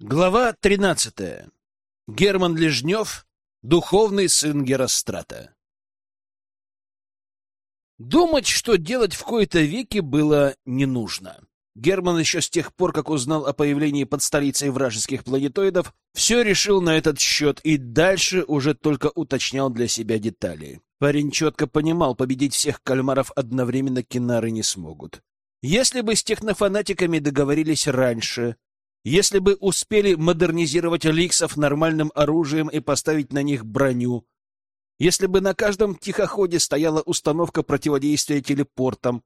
Глава 13. Герман Лежнев, духовный сын Герострата. Думать, что делать в кои-то веки, было не нужно. Герман еще с тех пор, как узнал о появлении под столицей вражеских планетоидов, все решил на этот счет и дальше уже только уточнял для себя детали. Парень четко понимал, победить всех кальмаров одновременно кинары не смогут. Если бы с технофанатиками договорились раньше, если бы успели модернизировать ликсов нормальным оружием и поставить на них броню, если бы на каждом тихоходе стояла установка противодействия телепортам,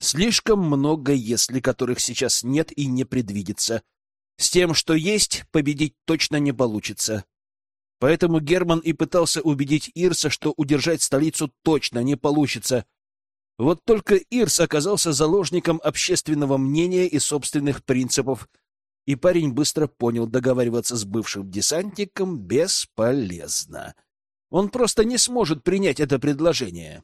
слишком много «если», которых сейчас нет и не предвидится. С тем, что есть, победить точно не получится. Поэтому Герман и пытался убедить Ирса, что удержать столицу точно не получится. Вот только Ирс оказался заложником общественного мнения и собственных принципов, и парень быстро понял, договариваться с бывшим десантником бесполезно. Он просто не сможет принять это предложение.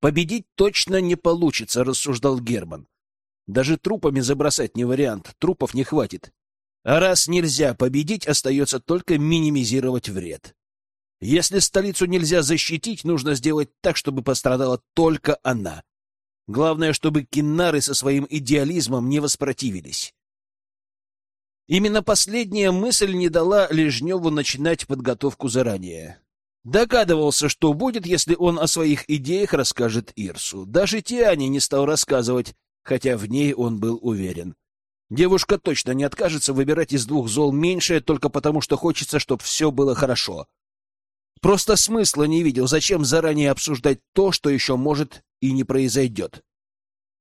«Победить точно не получится», — рассуждал Герман. «Даже трупами забросать не вариант, трупов не хватит. А раз нельзя победить, остается только минимизировать вред. Если столицу нельзя защитить, нужно сделать так, чтобы пострадала только она. Главное, чтобы киннары со своим идеализмом не воспротивились. Именно последняя мысль не дала Лежневу начинать подготовку заранее. Догадывался, что будет, если он о своих идеях расскажет Ирсу. Даже Тиане не стал рассказывать, хотя в ней он был уверен. Девушка точно не откажется выбирать из двух зол меньшее только потому, что хочется, чтобы все было хорошо. Просто смысла не видел, зачем заранее обсуждать то, что еще может и не произойдет.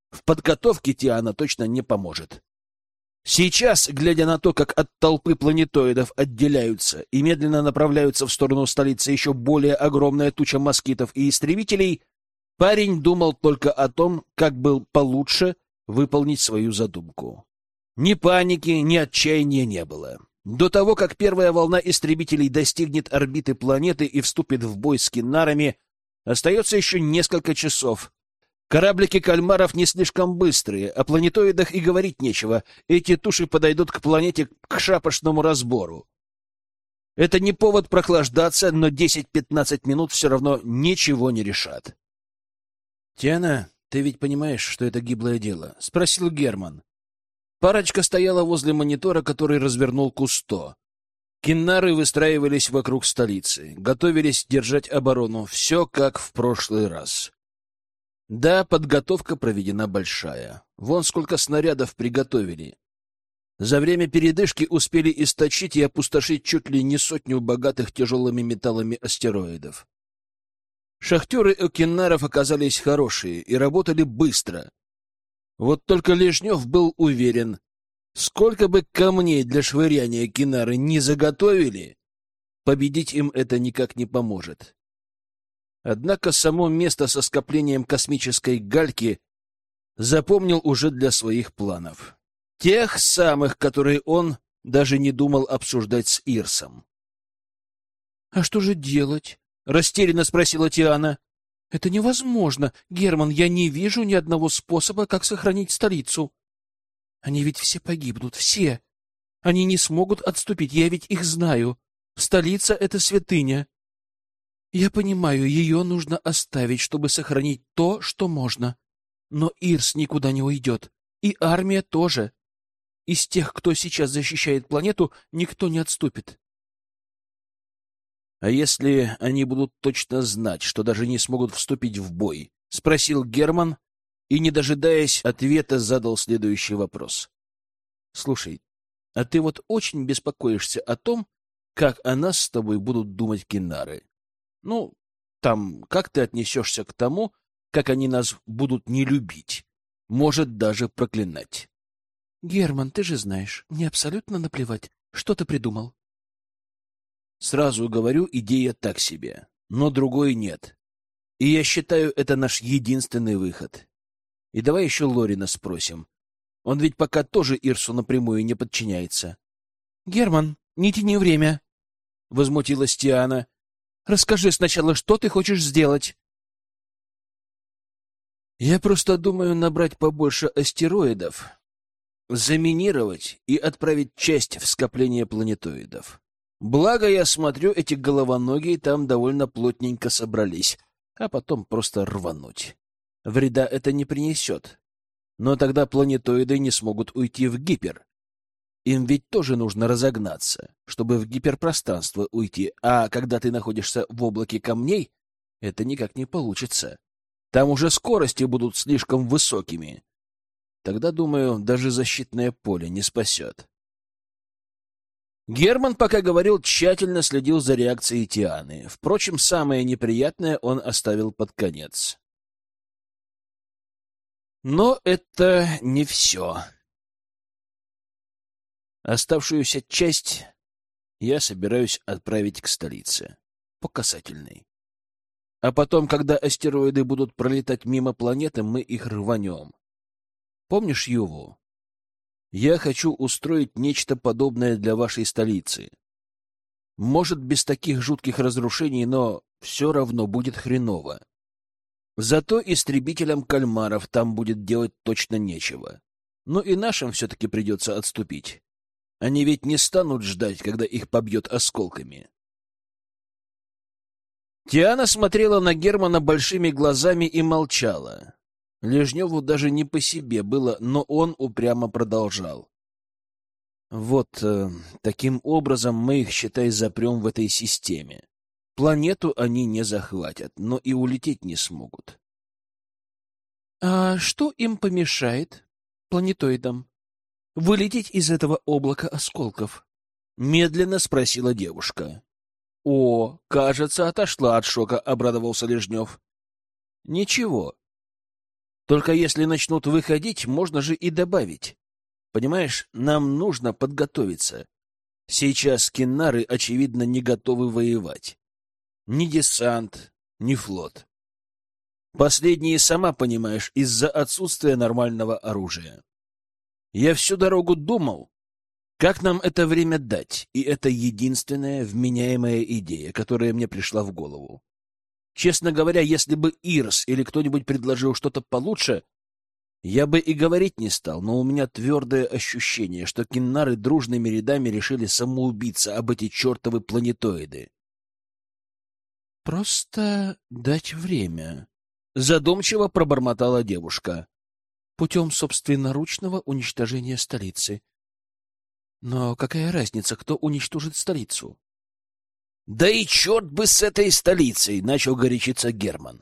В подготовке Тиана точно не поможет. Сейчас, глядя на то, как от толпы планетоидов отделяются и медленно направляются в сторону столицы еще более огромная туча москитов и истребителей, парень думал только о том, как бы получше выполнить свою задумку. Ни паники, ни отчаяния не было. До того, как первая волна истребителей достигнет орбиты планеты и вступит в бой с кинарами, остается еще несколько часов, Кораблики кальмаров не слишком быстрые, о планетоидах и говорить нечего. Эти туши подойдут к планете к шапошному разбору. Это не повод прохлаждаться, но 10-15 минут все равно ничего не решат. «Тиана, ты ведь понимаешь, что это гиблое дело?» — спросил Герман. Парочка стояла возле монитора, который развернул Кусто. Киннары выстраивались вокруг столицы, готовились держать оборону, все как в прошлый раз. Да, подготовка проведена большая. Вон сколько снарядов приготовили. За время передышки успели источить и опустошить чуть ли не сотню богатых тяжелыми металлами астероидов. Шахтеры Окинаров оказались хорошие и работали быстро. Вот только Лежнев был уверен, сколько бы камней для швыряния Кинары не заготовили, победить им это никак не поможет. Однако само место со скоплением космической гальки запомнил уже для своих планов. Тех самых, которые он даже не думал обсуждать с Ирсом. — А что же делать? — растерянно спросила Тиана. — Это невозможно. Герман, я не вижу ни одного способа, как сохранить столицу. Они ведь все погибнут, все. Они не смогут отступить, я ведь их знаю. Столица — это святыня. Я понимаю, ее нужно оставить, чтобы сохранить то, что можно. Но Ирс никуда не уйдет. И армия тоже. Из тех, кто сейчас защищает планету, никто не отступит. — А если они будут точно знать, что даже не смогут вступить в бой? — спросил Герман и, не дожидаясь ответа, задал следующий вопрос. — Слушай, а ты вот очень беспокоишься о том, как о нас с тобой будут думать кинары. Ну, там, как ты отнесешься к тому, как они нас будут не любить, может, даже проклинать? Герман, ты же знаешь, мне абсолютно наплевать, что ты придумал. Сразу говорю, идея так себе, но другой нет. И я считаю, это наш единственный выход. И давай еще Лорина спросим. Он ведь пока тоже Ирсу напрямую не подчиняется. — Герман, не тяни время, — возмутилась Тиана. Расскажи сначала, что ты хочешь сделать. Я просто думаю набрать побольше астероидов заминировать и отправить часть в скопление планетоидов. Благо, я смотрю, эти головоногие там довольно плотненько собрались, а потом просто рвануть. Вреда это не принесет. Но тогда планетоиды не смогут уйти в гипер. Им ведь тоже нужно разогнаться, чтобы в гиперпространство уйти, а когда ты находишься в облаке камней, это никак не получится. Там уже скорости будут слишком высокими. Тогда, думаю, даже защитное поле не спасет. Герман, пока говорил, тщательно следил за реакцией Тианы. Впрочем, самое неприятное он оставил под конец. Но это не все. Оставшуюся часть я собираюсь отправить к столице. По касательной. А потом, когда астероиды будут пролетать мимо планеты, мы их рванем. Помнишь Юву? Я хочу устроить нечто подобное для вашей столицы. Может, без таких жутких разрушений, но все равно будет хреново. Зато истребителям кальмаров там будет делать точно нечего. Ну и нашим все-таки придется отступить. Они ведь не станут ждать, когда их побьет осколками. Тиана смотрела на Германа большими глазами и молчала. Лежневу даже не по себе было, но он упрямо продолжал. Вот э, таким образом мы их, считай, запрем в этой системе. Планету они не захватят, но и улететь не смогут. — А что им помешает, планетоидам, вылететь из этого облака осколков? — медленно спросила девушка. — О, кажется, отошла от шока, — обрадовался Лежнев. — Ничего, только если начнут выходить, можно же и добавить. Понимаешь, нам нужно подготовиться. Сейчас киннары, очевидно, не готовы воевать. Ни десант, ни флот. Последние, сама понимаешь, из-за отсутствия нормального оружия. Я всю дорогу думал, как нам это время дать, и это единственная вменяемая идея, которая мне пришла в голову. Честно говоря, если бы Ирс или кто-нибудь предложил что-то получше, я бы и говорить не стал, но у меня твердое ощущение, что киннары дружными рядами решили самоубиться об эти чертовы планетоиды. «Просто дать время», — задумчиво пробормотала девушка, путем собственноручного уничтожения столицы. «Но какая разница, кто уничтожит столицу?» Да и черт бы с этой столицей, начал горячиться Герман.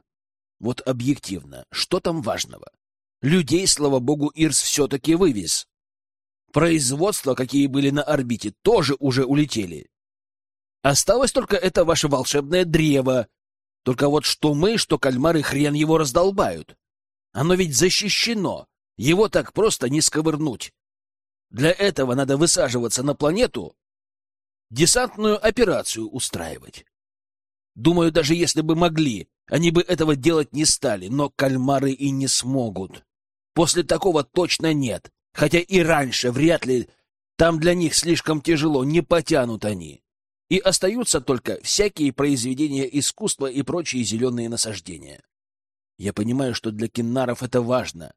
Вот объективно, что там важного? Людей, слава богу, Ирс все-таки вывез. Производства, какие были на орбите, тоже уже улетели. Осталось только это ваше волшебное древо. Только вот что мы, что кальмары хрен его раздолбают. Оно ведь защищено. Его так просто не сковырнуть. Для этого надо высаживаться на планету десантную операцию устраивать. Думаю, даже если бы могли, они бы этого делать не стали, но кальмары и не смогут. После такого точно нет, хотя и раньше вряд ли. Там для них слишком тяжело, не потянут они. И остаются только всякие произведения искусства и прочие зеленые насаждения. Я понимаю, что для киннаров это важно.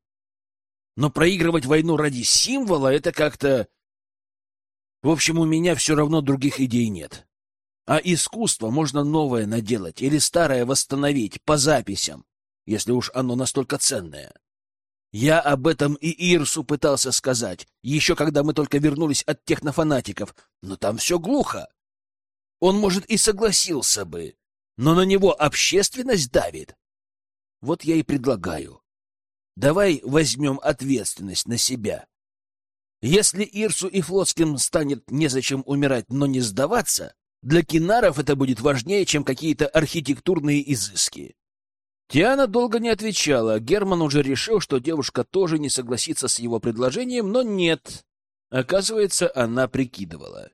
Но проигрывать войну ради символа — это как-то в общем, у меня все равно других идей нет. А искусство можно новое наделать или старое восстановить по записям, если уж оно настолько ценное. Я об этом и Ирсу пытался сказать, еще когда мы только вернулись от технофанатиков, но там все глухо. Он, может, и согласился бы, но на него общественность давит. Вот я и предлагаю. Давай возьмем ответственность на себя. Если Ирсу и Флотским станет незачем умирать, но не сдаваться, для кинаров это будет важнее, чем какие-то архитектурные изыски. Тиана долго не отвечала. Герман уже решил, что девушка тоже не согласится с его предложением, но нет. Оказывается, она прикидывала.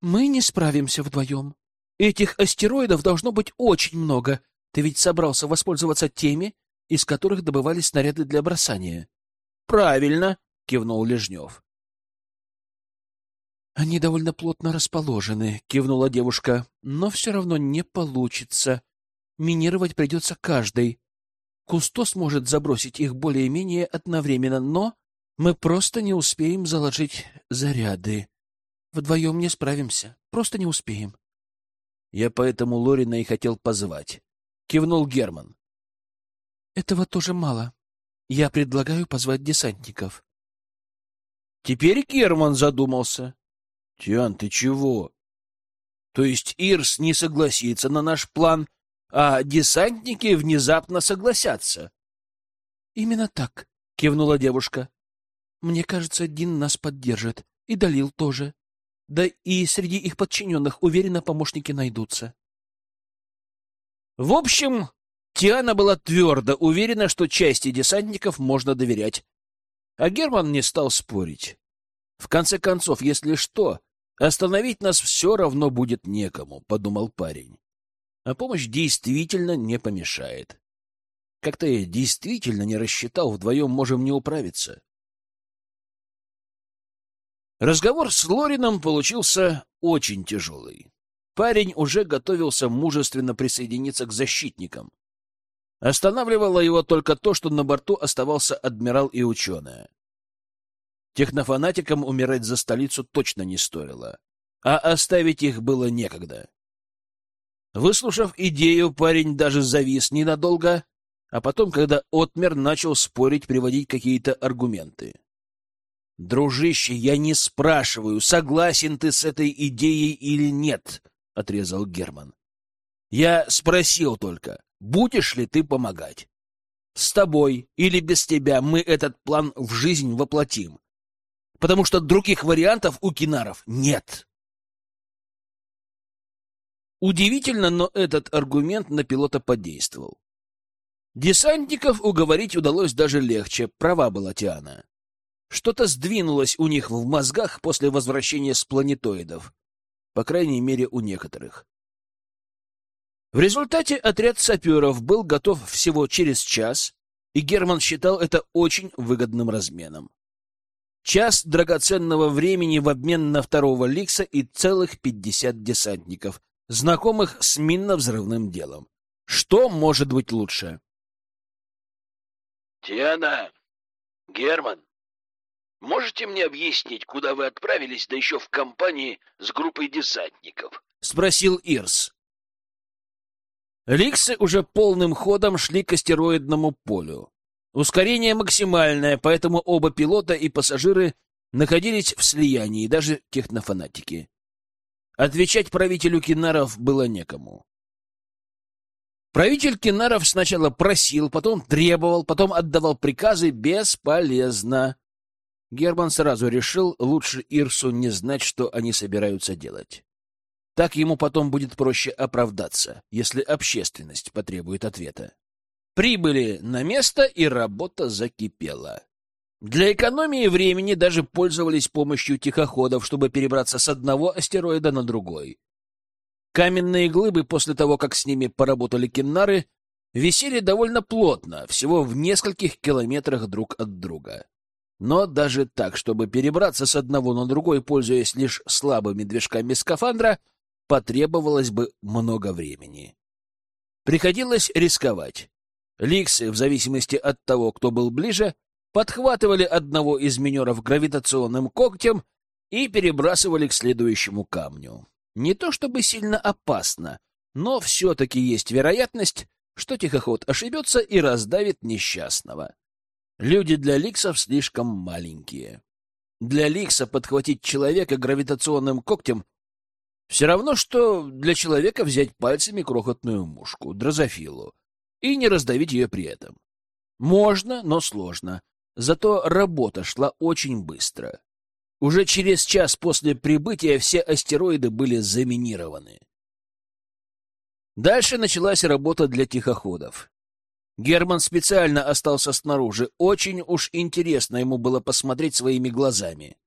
«Мы не справимся вдвоем. Этих астероидов должно быть очень много. Ты ведь собрался воспользоваться теми, из которых добывались снаряды для бросания». «Правильно», кивнул Лежнев. Они довольно плотно расположены, кивнула девушка, но все равно не получится. Минировать придется каждый. Кустос может забросить их более-менее одновременно, но Мы просто не успеем заложить заряды. Вдвоем не справимся. Просто не успеем. Я поэтому Лорина и хотел позвать. Кивнул Герман. Этого тоже мало. Я предлагаю позвать десантников. Теперь Герман задумался. Тиан, ты чего? То есть Ирс не согласится на наш план, а десантники внезапно согласятся? Именно так, кивнула девушка. Мне кажется, Дин нас поддержит, и Далил тоже. Да и среди их подчиненных, уверенно, помощники найдутся. В общем, Тиана была твердо уверена, что части десантников можно доверять. А Герман не стал спорить. В конце концов, если что, остановить нас все равно будет некому, — подумал парень. А помощь действительно не помешает. Как-то я действительно не рассчитал, вдвоем можем не управиться. Разговор с Лорином получился очень тяжелый. Парень уже готовился мужественно присоединиться к защитникам. Останавливало его только то, что на борту оставался адмирал и ученая. Технофанатикам умирать за столицу точно не стоило, а оставить их было некогда. Выслушав идею, парень даже завис ненадолго, а потом, когда отмер, начал спорить, приводить какие-то аргументы. «Дружище, я не спрашиваю, согласен ты с этой идеей или нет», — отрезал Герман. «Я спросил только, будешь ли ты помогать? С тобой или без тебя мы этот план в жизнь воплотим, потому что других вариантов у кинаров нет». Удивительно, но этот аргумент на пилота подействовал. Десантников уговорить удалось даже легче, права была Тиана. Что-то сдвинулось у них в мозгах после возвращения с планетоидов. По крайней мере, у некоторых. В результате отряд саперов был готов всего через час, и Герман считал это очень выгодным разменом. Час драгоценного времени в обмен на второго Ликса и целых пятьдесят десантников, знакомых с минно-взрывным делом. Что может быть лучше? «Тиана! Герман!» Можете мне объяснить, куда вы отправились, да еще в компании с группой десантников? — спросил Ирс. Ликсы уже полным ходом шли к астероидному полю. Ускорение максимальное, поэтому оба пилота и пассажиры находились в слиянии, даже технофанатики. Отвечать правителю Кинаров было некому. Правитель Кинаров сначала просил, потом требовал, потом отдавал приказы бесполезно. Герман сразу решил, лучше Ирсу не знать, что они собираются делать. Так ему потом будет проще оправдаться, если общественность потребует ответа. Прибыли на место, и работа закипела. Для экономии времени даже пользовались помощью тихоходов, чтобы перебраться с одного астероида на другой. Каменные глыбы, после того, как с ними поработали киннары, висели довольно плотно, всего в нескольких километрах друг от друга. Но даже так, чтобы перебраться с одного на другой, пользуясь лишь слабыми движками скафандра, потребовалось бы много времени. Приходилось рисковать. Ликсы, в зависимости от того, кто был ближе, подхватывали одного из минеров гравитационным когтем и перебрасывали к следующему камню. Не то чтобы сильно опасно, но все-таки есть вероятность, что тихоход ошибется и раздавит несчастного. Люди для ликсов слишком маленькие. Для ликса подхватить человека гравитационным когтем все равно, что для человека взять пальцами крохотную мушку, дрозофилу, и не раздавить ее при этом. Можно, но сложно. Зато работа шла очень быстро. Уже через час после прибытия все астероиды были заминированы. Дальше началась работа для тихоходов. Герман специально остался снаружи. Очень уж интересно ему было посмотреть своими глазами.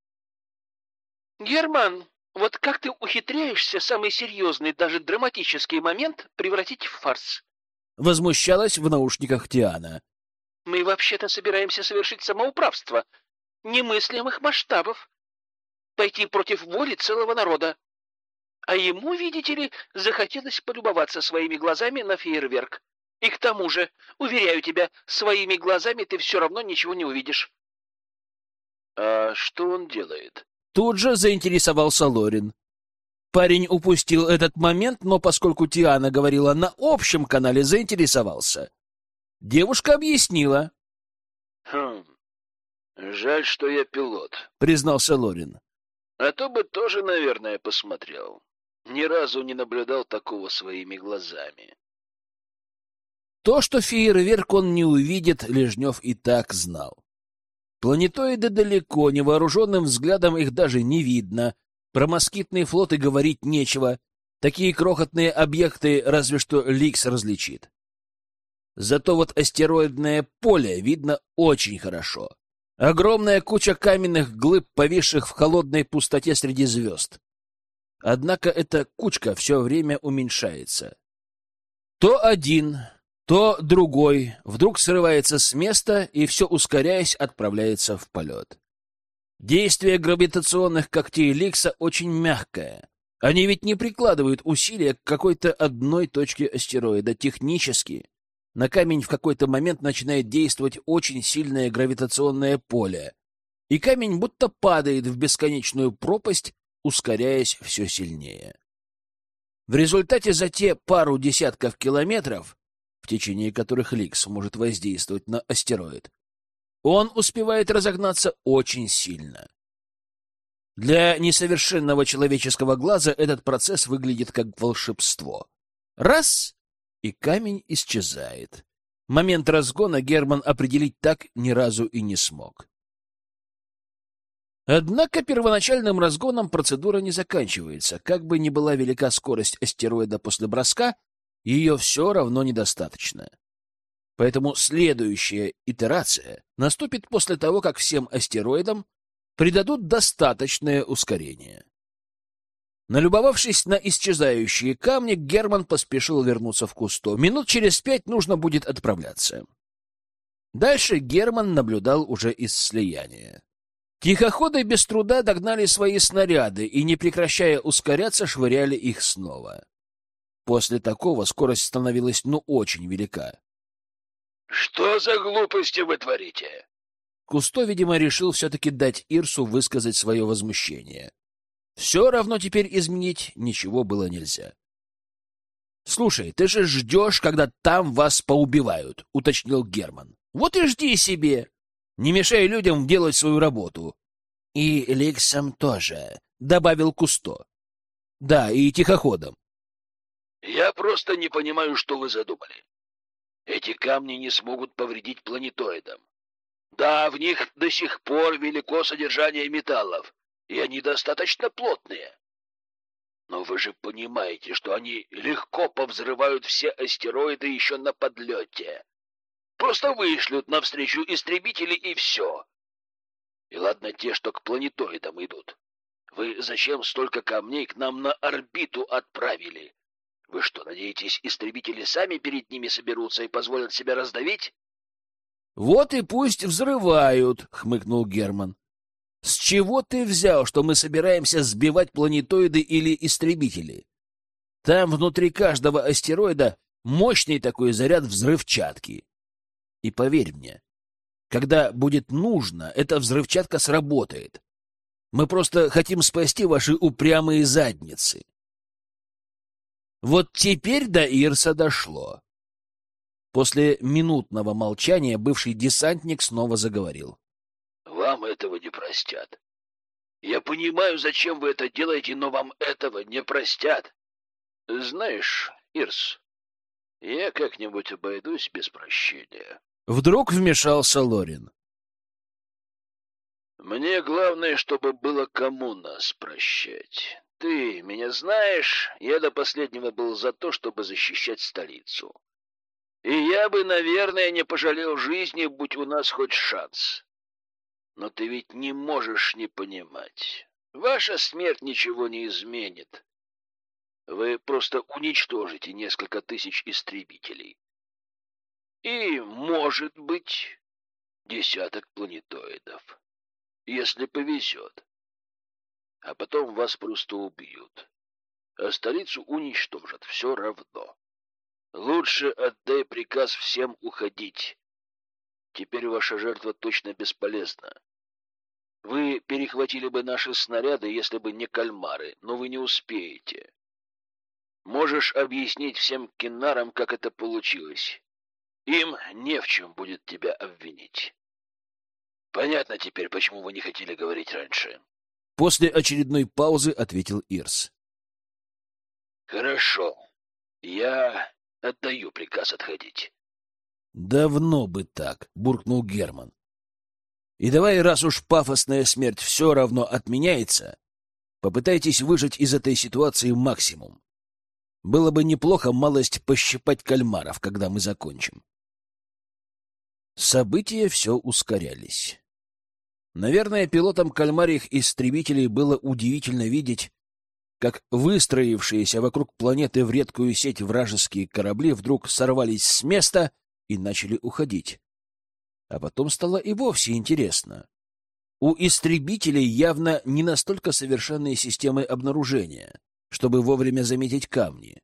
«Герман, вот как ты ухитряешься самый серьезный, даже драматический момент превратить в фарс?» Возмущалась в наушниках Тиана. «Мы вообще-то собираемся совершить самоуправство немыслимых масштабов. Пойти против воли целого народа. А ему, видите ли, захотелось полюбоваться своими глазами на фейерверк. И к тому же, уверяю тебя, своими глазами ты все равно ничего не увидишь. А что он делает? Тут же заинтересовался Лорин. Парень упустил этот момент, но поскольку Тиана говорила на общем канале, заинтересовался. Девушка объяснила. Хм, жаль, что я пилот, признался Лорин. А то бы тоже, наверное, посмотрел. Ни разу не наблюдал такого своими глазами. То, что фейерверк он не увидит, Лежнев и так знал. Планетоиды далеко, невооруженным взглядом их даже не видно. Про москитные флоты говорить нечего. Такие крохотные объекты разве что Ликс различит. Зато вот астероидное поле видно очень хорошо. Огромная куча каменных глыб, повисших в холодной пустоте среди звезд. Однако эта кучка все время уменьшается. То один, то другой вдруг срывается с места и, все ускоряясь, отправляется в полет. Действие гравитационных когтей Ликса очень мягкое. Они ведь не прикладывают усилия к какой-то одной точке астероида. Технически на камень в какой-то момент начинает действовать очень сильное гравитационное поле, и камень будто падает в бесконечную пропасть, ускоряясь все сильнее. В результате за те пару десятков километров в течение которых Ликс может воздействовать на астероид, он успевает разогнаться очень сильно. Для несовершенного человеческого глаза этот процесс выглядит как волшебство. Раз — и камень исчезает. Момент разгона Герман определить так ни разу и не смог. Однако первоначальным разгоном процедура не заканчивается. Как бы ни была велика скорость астероида после броска, ее все равно недостаточно. Поэтому следующая итерация наступит после того, как всем астероидам придадут достаточное ускорение. Налюбовавшись на исчезающие камни, Герман поспешил вернуться в Кусто. Минут через пять нужно будет отправляться. Дальше Герман наблюдал уже из слияния. Тихоходы без труда догнали свои снаряды и, не прекращая ускоряться, швыряли их снова. После такого скорость становилась ну очень велика. «Что за глупости вы творите?» Кусто, видимо, решил все-таки дать Ирсу высказать свое возмущение. Все равно теперь изменить ничего было нельзя. «Слушай, ты же ждешь, когда там вас поубивают», — уточнил Герман. «Вот и жди себе. Не мешай людям делать свою работу». «И Ликсам тоже», — добавил Кусто. «Да, и тихоходом. Я просто не понимаю, что вы задумали. Эти камни не смогут повредить планетоидам. Да, в них до сих пор велико содержание металлов, и они достаточно плотные. Но вы же понимаете, что они легко повзрывают все астероиды еще на подлете. Просто вышлют навстречу истребители и все. И ладно те, что к планетоидам идут. Вы зачем столько камней к нам на орбиту отправили? Вы что, надеетесь, истребители сами перед ними соберутся и позволят себя раздавить? Вот и пусть взрывают, хмыкнул Герман. С чего ты взял, что мы собираемся сбивать планетоиды или истребители? Там внутри каждого астероида мощный такой заряд взрывчатки. И поверь мне, когда будет нужно, эта взрывчатка сработает. Мы просто хотим спасти ваши упрямые задницы. Вот теперь до Ирса дошло. После минутного молчания бывший десантник снова заговорил. «Вам этого не простят. Я понимаю, зачем вы это делаете, но вам этого не простят. Знаешь, Ирс, я как-нибудь обойдусь без прощения». Вдруг вмешался Лорин. «Мне главное, чтобы было кому нас прощать. Ты меня знаешь, я до последнего был за то, чтобы защищать столицу. И я бы, наверное, не пожалел жизни, будь у нас хоть шанс. Но ты ведь не можешь не понимать. Ваша смерть ничего не изменит. Вы просто уничтожите несколько тысяч истребителей. И, может быть, десяток планетоидов, если повезет а потом вас просто убьют. А столицу уничтожат все равно. Лучше отдай приказ всем уходить. Теперь ваша жертва точно бесполезна. Вы перехватили бы наши снаряды, если бы не кальмары, но вы не успеете. Можешь объяснить всем киннарам, как это получилось. Им не в чем будет тебя обвинить. Понятно теперь, почему вы не хотели говорить раньше. После очередной паузы ответил Ирс. Хорошо. Я отдаю приказ отходить. Давно бы так, буркнул Герман. И давай, раз уж пафосная смерть все равно отменяется, попытайтесь выжать из этой ситуации максимум. Было бы неплохо малость пощипать кальмаров, когда мы закончим. События все ускорялись. Наверное, пилотам кальмарьих истребителей было удивительно видеть, как выстроившиеся вокруг планеты в редкую сеть вражеские корабли вдруг сорвались с места и начали уходить. А потом стало и вовсе интересно. У истребителей явно не настолько совершенные системы обнаружения, чтобы вовремя заметить камни.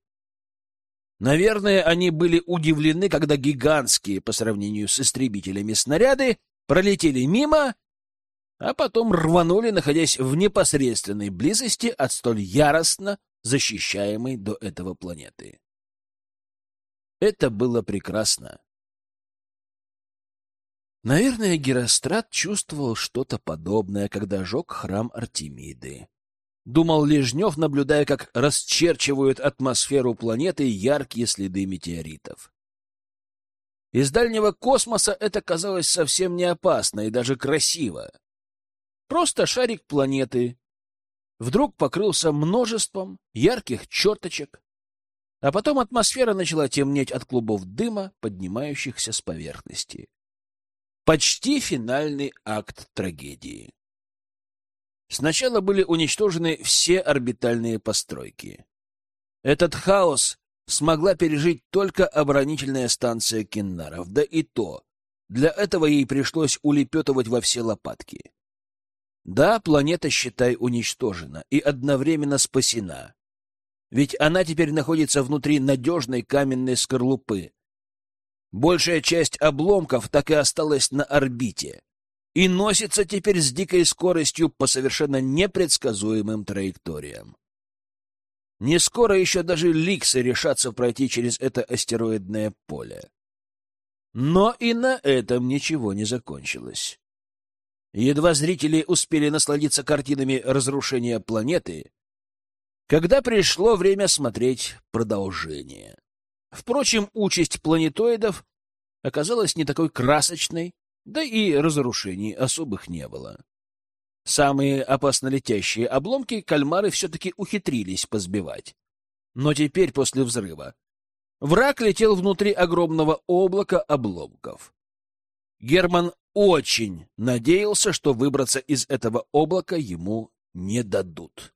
Наверное, они были удивлены, когда гигантские по сравнению с истребителями снаряды пролетели мимо а потом рванули, находясь в непосредственной близости от столь яростно защищаемой до этого планеты. Это было прекрасно. Наверное, Герострат чувствовал что-то подобное, когда жег храм Артемиды. Думал Лежнев, наблюдая, как расчерчивают атмосферу планеты яркие следы метеоритов. Из дальнего космоса это казалось совсем не опасно и даже красиво. Просто шарик планеты вдруг покрылся множеством ярких черточек, а потом атмосфера начала темнеть от клубов дыма, поднимающихся с поверхности. Почти финальный акт трагедии. Сначала были уничтожены все орбитальные постройки. Этот хаос смогла пережить только оборонительная станция Кеннаров, да и то. Для этого ей пришлось улепетывать во все лопатки. Да, планета, считай, уничтожена и одновременно спасена. Ведь она теперь находится внутри надежной каменной скорлупы. Большая часть обломков так и осталась на орбите и носится теперь с дикой скоростью по совершенно непредсказуемым траекториям. Не скоро еще даже ликсы решатся пройти через это астероидное поле. Но и на этом ничего не закончилось. Едва зрители успели насладиться картинами разрушения планеты, когда пришло время смотреть продолжение. Впрочем, участь планетоидов оказалась не такой красочной, да и разрушений особых не было. Самые опасно летящие обломки кальмары все-таки ухитрились позбивать. Но теперь, после взрыва, враг летел внутри огромного облака обломков. Герман очень надеялся, что выбраться из этого облака ему не дадут.